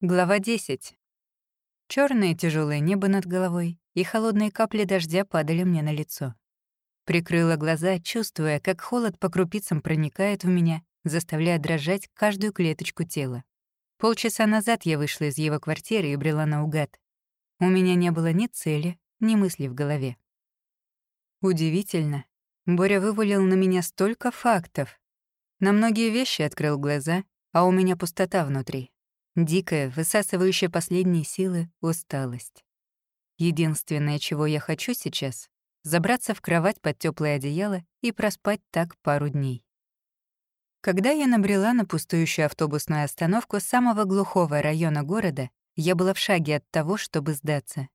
Глава 10. Черное тяжелое небо над головой и холодные капли дождя падали мне на лицо. Прикрыла глаза, чувствуя, как холод по крупицам проникает в меня, заставляя дрожать каждую клеточку тела. Полчаса назад я вышла из его квартиры и брела наугад. У меня не было ни цели, ни мысли в голове. Удивительно. Боря вывалил на меня столько фактов. На многие вещи открыл глаза, а у меня пустота внутри. Дикая, высасывающая последние силы, усталость. Единственное, чего я хочу сейчас — забраться в кровать под теплое одеяло и проспать так пару дней. Когда я набрела на пустующую автобусную остановку самого глухого района города, я была в шаге от того, чтобы сдаться.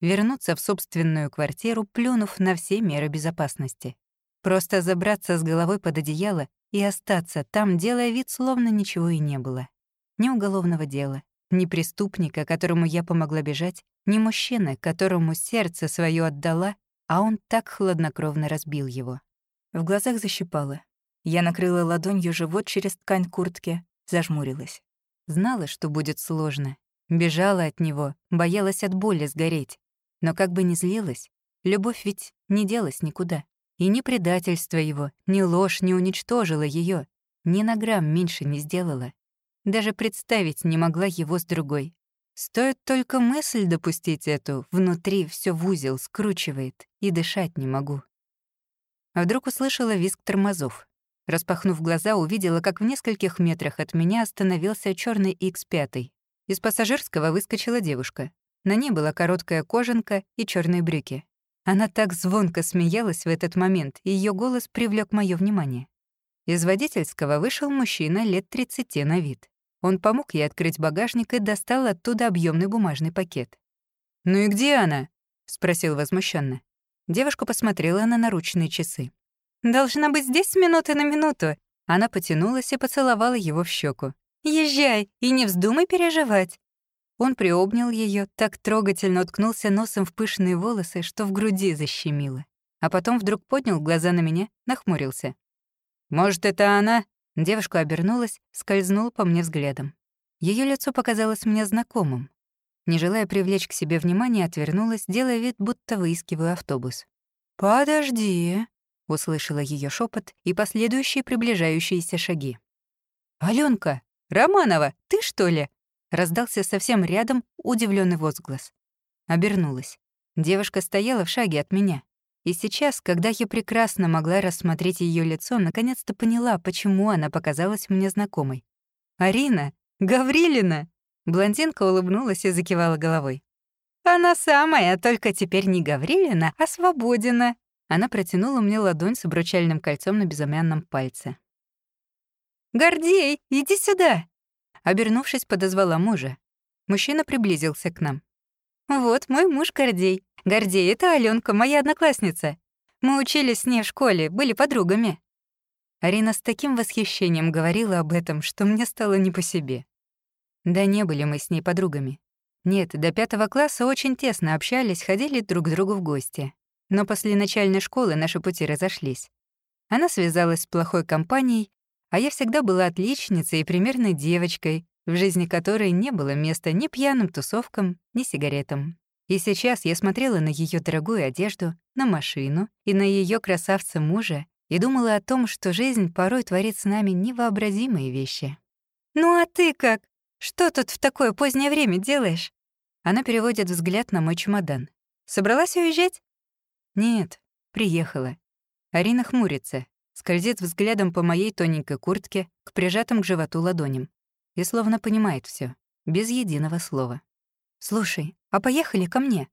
Вернуться в собственную квартиру, плюнув на все меры безопасности. Просто забраться с головой под одеяло и остаться там, делая вид, словно ничего и не было ни уголовного дела, ни преступника, которому я помогла бежать, ни мужчины, которому сердце свое отдала, а он так хладнокровно разбил его. В глазах защипало. Я накрыла ладонью живот через ткань куртки, зажмурилась. Знала, что будет сложно. Бежала от него, боялась от боли сгореть. Но как бы ни злилась, любовь ведь не делась никуда. И ни предательство его, ни ложь не уничтожила ее, ни на грамм меньше не сделала. Даже представить не могла его с другой. Стоит только мысль допустить эту, внутри все в узел скручивает, и дышать не могу. А вдруг услышала визг тормозов. Распахнув глаза, увидела, как в нескольких метрах от меня остановился черный X5. Из пассажирского выскочила девушка. На ней была короткая кожанка и черные брюки. Она так звонко смеялась в этот момент, и ее голос привлек мое внимание. Из водительского вышел мужчина лет 30 на вид. Он помог ей открыть багажник и достал оттуда объемный бумажный пакет. «Ну и где она?» — спросил возмущенно. Девушка посмотрела на наручные часы. «Должна быть здесь минуты на минуту». Она потянулась и поцеловала его в щеку. «Езжай и не вздумай переживать». Он приобнял ее, так трогательно уткнулся носом в пышные волосы, что в груди защемило. А потом вдруг поднял глаза на меня, нахмурился. «Может, это она?» Девушка обернулась, скользнула по мне взглядом. Ее лицо показалось мне знакомым. Не желая привлечь к себе внимание, отвернулась, делая вид, будто выискиваю автобус. «Подожди», — услышала ее шепот и последующие приближающиеся шаги. «Алёнка! Романова! Ты, что ли?» — раздался совсем рядом удивленный возглас. Обернулась. Девушка стояла в шаге от меня. И сейчас, когда я прекрасно могла рассмотреть ее лицо, наконец-то поняла, почему она показалась мне знакомой. «Арина? Гаврилина?» Блондинка улыбнулась и закивала головой. «Она самая, только теперь не Гаврилина, а Свободина». Она протянула мне ладонь с обручальным кольцом на безымянном пальце. «Гордей, иди сюда!» Обернувшись, подозвала мужа. Мужчина приблизился к нам. «Вот мой муж Гордей. Гордей, это Алёнка, моя одноклассница. Мы учились с ней в школе, были подругами». Арина с таким восхищением говорила об этом, что мне стало не по себе. Да не были мы с ней подругами. Нет, до пятого класса очень тесно общались, ходили друг к другу в гости. Но после начальной школы наши пути разошлись. Она связалась с плохой компанией, а я всегда была отличницей и примерной девочкой, в жизни которой не было места ни пьяным тусовкам, ни сигаретам. И сейчас я смотрела на ее дорогую одежду, на машину и на ее красавца мужа и думала о том, что жизнь порой творит с нами невообразимые вещи. «Ну а ты как? Что тут в такое позднее время делаешь?» Она переводит взгляд на мой чемодан. «Собралась уезжать?» «Нет, приехала». Арина хмурится, скользит взглядом по моей тоненькой куртке к прижатым к животу ладоням и словно понимает все, без единого слова. «Слушай, а поехали ко мне?»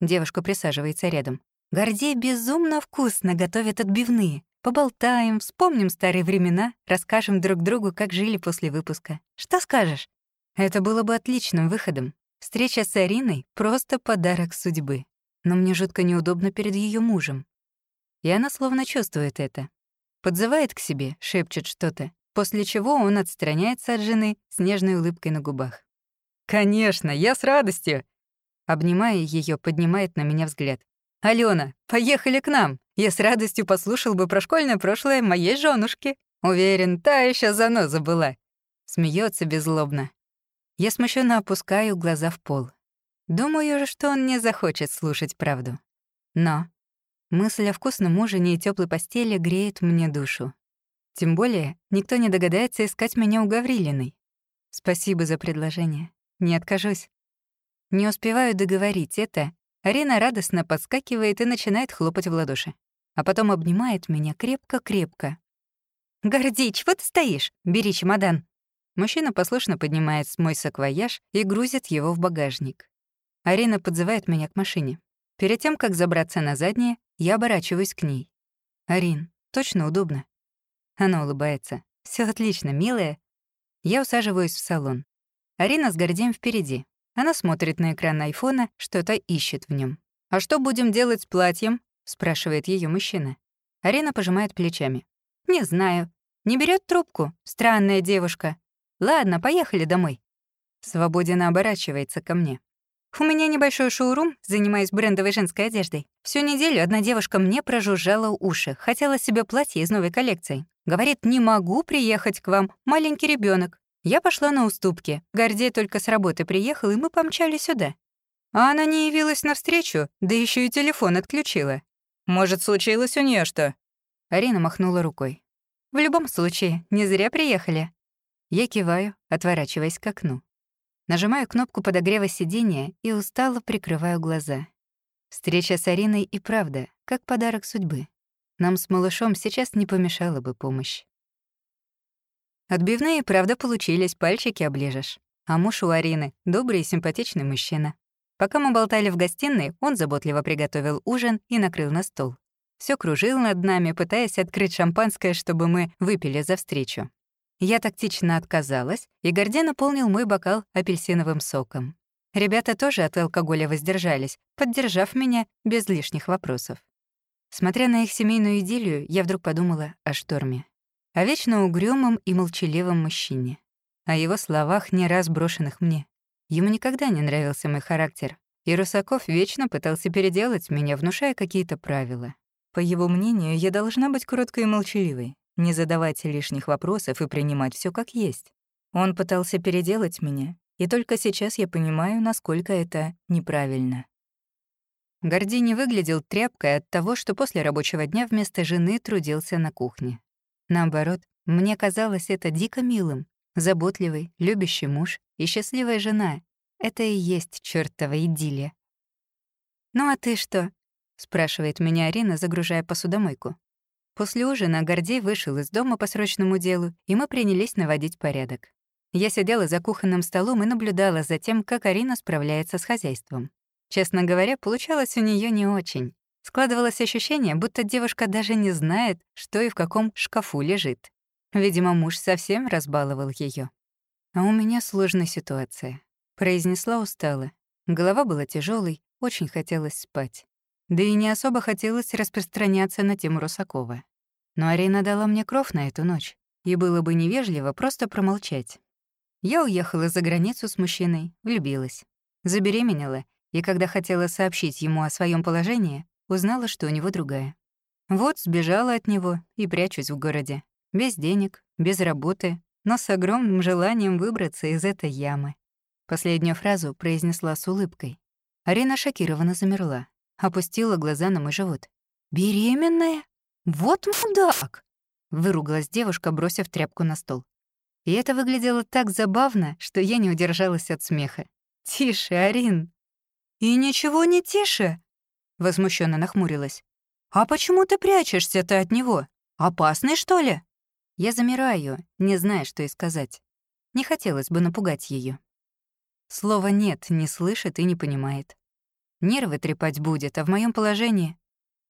Девушка присаживается рядом. «Гордей безумно вкусно готовит отбивные. Поболтаем, вспомним старые времена, расскажем друг другу, как жили после выпуска. Что скажешь?» Это было бы отличным выходом. Встреча с Ариной — просто подарок судьбы. Но мне жутко неудобно перед ее мужем. И она словно чувствует это. Подзывает к себе, шепчет что-то, после чего он отстраняется от жены с нежной улыбкой на губах. «Конечно, я с радостью!» Обнимая ее, поднимает на меня взгляд. «Алена, поехали к нам! Я с радостью послушал бы про школьное прошлое моей женушки. Уверен, та еще заноза была». Смеется беззлобно. Я смущенно опускаю глаза в пол. Думаю, что он не захочет слушать правду. Но мысль о вкусном ужине и теплой постели греет мне душу. Тем более, никто не догадается искать меня у Гаврилиной. Спасибо за предложение. Не откажусь. Не успеваю договорить это, Арина радостно подскакивает и начинает хлопать в ладоши. А потом обнимает меня крепко-крепко. «Гордей, чего ты стоишь? Бери чемодан». Мужчина послушно поднимает мой саквояж и грузит его в багажник. Арина подзывает меня к машине. Перед тем, как забраться на заднее, я оборачиваюсь к ней. «Арин, точно удобно?» Она улыбается. Все отлично, милая». Я усаживаюсь в салон. Арина с Гордеем впереди. Она смотрит на экран айфона, что-то ищет в нем. «А что будем делать с платьем?» — спрашивает ее мужчина. Арина пожимает плечами. «Не знаю. Не берет трубку. Странная девушка. Ладно, поехали домой». Свободина оборачивается ко мне. «У меня небольшой шоурум, занимаюсь брендовой женской одеждой. Всю неделю одна девушка мне прожужжала уши, хотела себе платье из новой коллекции. Говорит, не могу приехать к вам, маленький ребенок. Я пошла на уступки. Гордей только с работы приехал, и мы помчали сюда. А она не явилась навстречу, да еще и телефон отключила. Может, случилось у нее что? Арина махнула рукой. В любом случае, не зря приехали. Я киваю, отворачиваясь к окну. Нажимаю кнопку подогрева сиденья и устало прикрываю глаза. Встреча с Ариной и правда, как подарок судьбы. Нам с малышом сейчас не помешала бы помощь. Отбивные, правда, получились, пальчики оближешь. А муж у Арины — добрый и симпатичный мужчина. Пока мы болтали в гостиной, он заботливо приготовил ужин и накрыл на стол. Все кружил над нами, пытаясь открыть шампанское, чтобы мы выпили за встречу. Я тактично отказалась, и Горде наполнил мой бокал апельсиновым соком. Ребята тоже от алкоголя воздержались, поддержав меня без лишних вопросов. Смотря на их семейную идиллию, я вдруг подумала о шторме о вечно угрюмом и молчаливом мужчине, о его словах, не раз брошенных мне. Ему никогда не нравился мой характер, и Русаков вечно пытался переделать меня, внушая какие-то правила. По его мнению, я должна быть кроткой и молчаливой, не задавать лишних вопросов и принимать все как есть. Он пытался переделать меня, и только сейчас я понимаю, насколько это неправильно. Горди не выглядел тряпкой от того, что после рабочего дня вместо жены трудился на кухне. Наоборот, мне казалось это дико милым. Заботливый, любящий муж и счастливая жена — это и есть чертова идиллия. «Ну а ты что?» — спрашивает меня Арина, загружая посудомойку. После ужина Гордей вышел из дома по срочному делу, и мы принялись наводить порядок. Я сидела за кухонным столом и наблюдала за тем, как Арина справляется с хозяйством. Честно говоря, получалось у нее не очень. Складывалось ощущение, будто девушка даже не знает, что и в каком шкафу лежит. Видимо, муж совсем разбаловал ее. А у меня сложная ситуация. Произнесла устало. Голова была тяжелой, очень хотелось спать. Да и не особо хотелось распространяться на тему Русакова. Но Арина дала мне кров на эту ночь, и было бы невежливо просто промолчать. Я уехала за границу с мужчиной, влюбилась. Забеременела, и когда хотела сообщить ему о своем положении, Узнала, что у него другая. Вот сбежала от него и прячусь в городе. Без денег, без работы, но с огромным желанием выбраться из этой ямы. Последнюю фразу произнесла с улыбкой. Арина шокированно замерла, опустила глаза на мой живот. «Беременная? Вот мудак!» Выругалась девушка, бросив тряпку на стол. И это выглядело так забавно, что я не удержалась от смеха. «Тише, Арин!» «И ничего не тише!» Возмущенно нахмурилась. «А почему ты прячешься-то от него? Опасный, что ли?» Я замираю, не зная, что и сказать. Не хотелось бы напугать ее. Слова «нет» не слышит и не понимает. Нервы трепать будет, а в моем положении...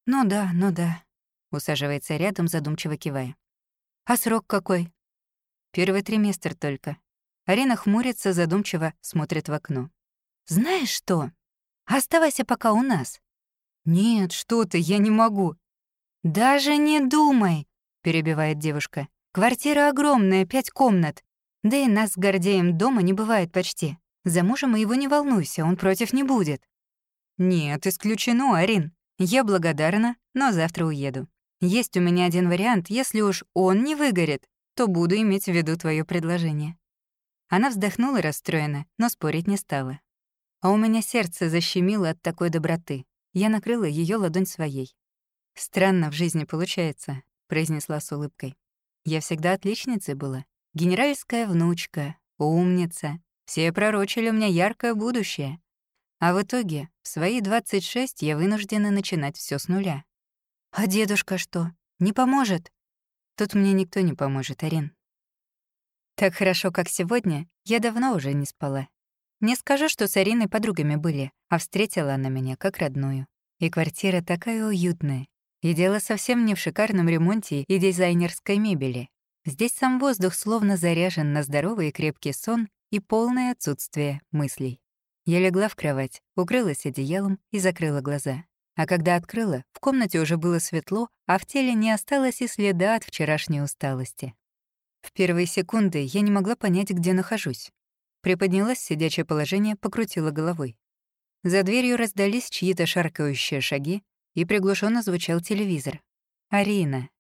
«Ну да, ну да», — усаживается рядом, задумчиво кивая. «А срок какой?» «Первый триместр только». Арина хмурится, задумчиво смотрит в окно. «Знаешь что? Оставайся пока у нас. «Нет, что ты, я не могу». «Даже не думай», — перебивает девушка. «Квартира огромная, пять комнат. Да и нас с Гордеем дома не бывает почти. За мужем его не волнуйся, он против не будет». «Нет, исключено, Арин. Я благодарна, но завтра уеду. Есть у меня один вариант, если уж он не выгорит, то буду иметь в виду твое предложение». Она вздохнула расстроенно, но спорить не стала. А у меня сердце защемило от такой доброты. Я накрыла ее ладонь своей. «Странно в жизни получается», — произнесла с улыбкой. «Я всегда отличницей была. Генеральская внучка, умница. Все пророчили у меня яркое будущее. А в итоге, в свои 26 я вынуждена начинать все с нуля. А дедушка что, не поможет? Тут мне никто не поможет, Арин. Так хорошо, как сегодня, я давно уже не спала. Не скажу, что с Ариной подругами были, а встретила она меня как родную. И квартира такая уютная. И дело совсем не в шикарном ремонте и дизайнерской мебели. Здесь сам воздух словно заряжен на здоровый и крепкий сон и полное отсутствие мыслей. Я легла в кровать, укрылась одеялом и закрыла глаза. А когда открыла, в комнате уже было светло, а в теле не осталось и следа от вчерашней усталости. В первые секунды я не могла понять, где нахожусь. Приподнялась сидячее положение, покрутила головой. За дверью раздались чьи-то шаркающие шаги, и приглушенно звучал телевизор. «Арина».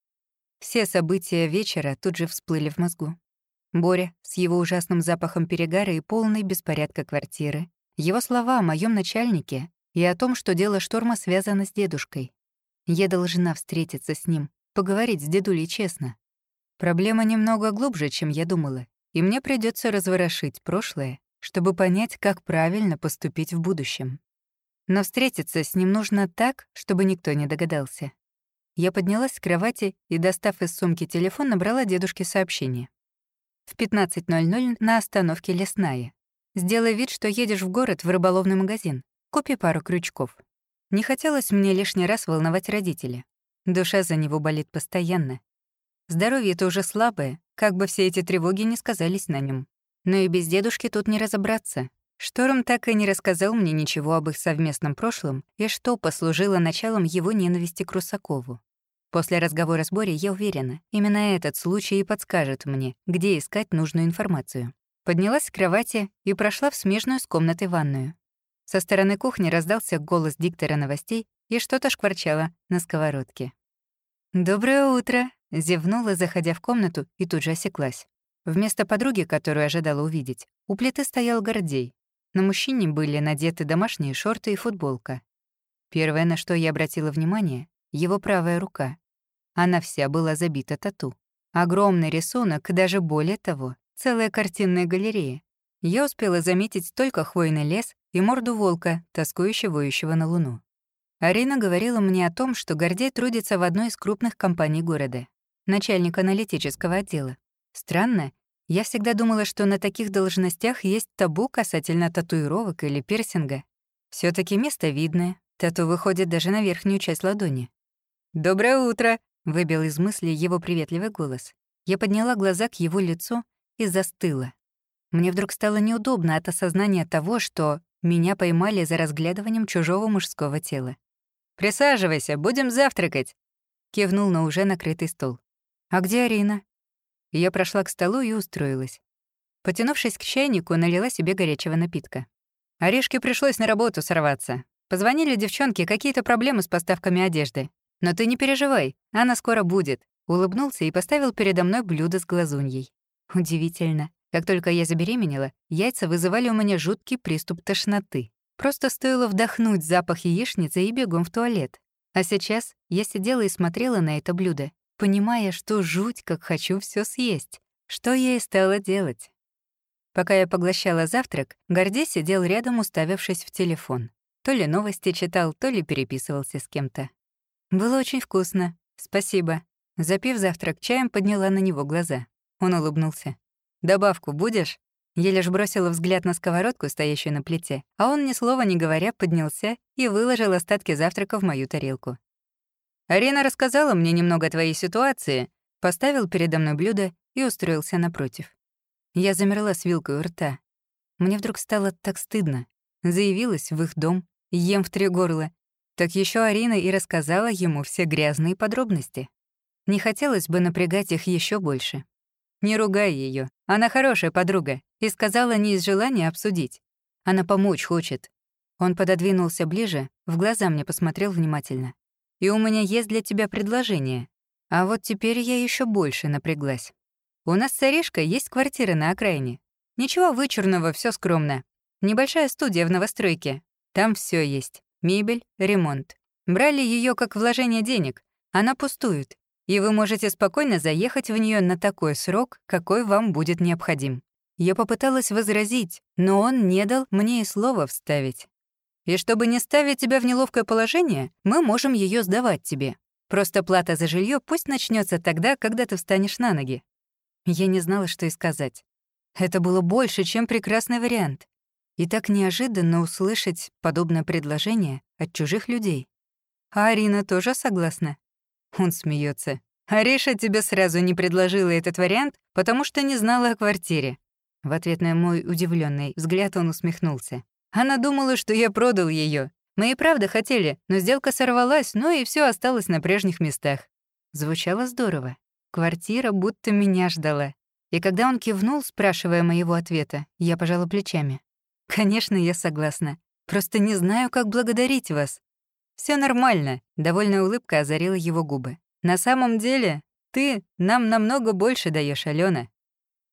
Все события вечера тут же всплыли в мозгу. Боря с его ужасным запахом перегара и полной беспорядка квартиры, его слова о моем начальнике и о том, что дело шторма связано с дедушкой. Я должна встретиться с ним, поговорить с дедулей честно. Проблема немного глубже, чем я думала, и мне придется разворошить прошлое, чтобы понять, как правильно поступить в будущем. Но встретиться с ним нужно так, чтобы никто не догадался. Я поднялась с кровати и, достав из сумки телефон, набрала дедушке сообщение. В 15.00 на остановке Лесная. Сделай вид, что едешь в город в рыболовный магазин. Купи пару крючков. Не хотелось мне лишний раз волновать родителя. Душа за него болит постоянно. Здоровье-то уже слабое, как бы все эти тревоги не сказались на нем. Но и без дедушки тут не разобраться. Шторм так и не рассказал мне ничего об их совместном прошлом и что послужило началом его ненависти к Русакову. После разговора с Борей я уверена, именно этот случай и подскажет мне, где искать нужную информацию. Поднялась с кровати и прошла в смежную с комнатой ванную. Со стороны кухни раздался голос диктора новостей и что-то шкварчало на сковородке. «Доброе утро!» Зевнула, заходя в комнату, и тут же осеклась. Вместо подруги, которую ожидала увидеть, у плиты стоял Гордей. На мужчине были надеты домашние шорты и футболка. Первое, на что я обратила внимание — его правая рука. Она вся была забита тату. Огромный рисунок, даже более того, целая картинная галерея. Я успела заметить только хвойный лес и морду волка, тоскующего воющего на луну. Арина говорила мне о том, что Гордей трудится в одной из крупных компаний города начальник аналитического отдела. Странно, я всегда думала, что на таких должностях есть табу касательно татуировок или пирсинга. все таки место видное, тату выходит даже на верхнюю часть ладони. «Доброе утро!» — выбил из мысли его приветливый голос. Я подняла глаза к его лицу и застыла. Мне вдруг стало неудобно от осознания того, что меня поймали за разглядыванием чужого мужского тела. «Присаживайся, будем завтракать!» — кивнул на уже накрытый стол. «А где Арина?» Я прошла к столу и устроилась. Потянувшись к чайнику, налила себе горячего напитка. Орешке пришлось на работу сорваться. Позвонили девчонки, какие-то проблемы с поставками одежды. Но ты не переживай, она скоро будет. Улыбнулся и поставил передо мной блюдо с глазуньей. Удивительно. Как только я забеременела, яйца вызывали у меня жуткий приступ тошноты. Просто стоило вдохнуть запах яичницы и бегом в туалет. А сейчас я сидела и смотрела на это блюдо понимая, что жуть, как хочу все съесть, что я и стала делать. Пока я поглощала завтрак, Гордей сидел рядом, уставившись в телефон. То ли новости читал, то ли переписывался с кем-то. Было очень вкусно. Спасибо. Запив завтрак чаем, подняла на него глаза. Он улыбнулся. «Добавку будешь?» Я лишь бросила взгляд на сковородку, стоящую на плите, а он, ни слова не говоря, поднялся и выложил остатки завтрака в мою тарелку. Арина рассказала мне немного о твоей ситуации, поставил передо мной блюдо и устроился напротив. Я замерла с вилкой у рта. Мне вдруг стало так стыдно. Заявилась в их дом, ем в три горла. Так еще Арина и рассказала ему все грязные подробности. Не хотелось бы напрягать их еще больше. Не ругай ее, она хорошая подруга, и сказала не из желания обсудить. Она помочь хочет. Он пододвинулся ближе, в глаза мне посмотрел внимательно и у меня есть для тебя предложение. А вот теперь я еще больше напряглась. У нас с Орешкой есть квартира на окраине. Ничего вычурного, все скромно. Небольшая студия в новостройке. Там все есть. Мебель, ремонт. Брали ее как вложение денег. Она пустует. И вы можете спокойно заехать в нее на такой срок, какой вам будет необходим. Я попыталась возразить, но он не дал мне и слова вставить. И чтобы не ставить тебя в неловкое положение, мы можем ее сдавать тебе. Просто плата за жилье пусть начнется тогда, когда ты встанешь на ноги. Я не знала, что и сказать. Это было больше, чем прекрасный вариант. И так неожиданно услышать подобное предложение от чужих людей. А Арина тоже согласна? Он смеется. Ариша тебе сразу не предложила этот вариант, потому что не знала о квартире. В ответ на мой удивленный взгляд он усмехнулся. Она думала, что я продал ее. Мы и правда хотели, но сделка сорвалась, ну и все осталось на прежних местах. Звучало здорово. Квартира будто меня ждала. И когда он кивнул, спрашивая моего ответа, я пожала плечами. «Конечно, я согласна. Просто не знаю, как благодарить вас». Все нормально», — довольная улыбка озарила его губы. «На самом деле, ты нам намного больше даешь, Алена.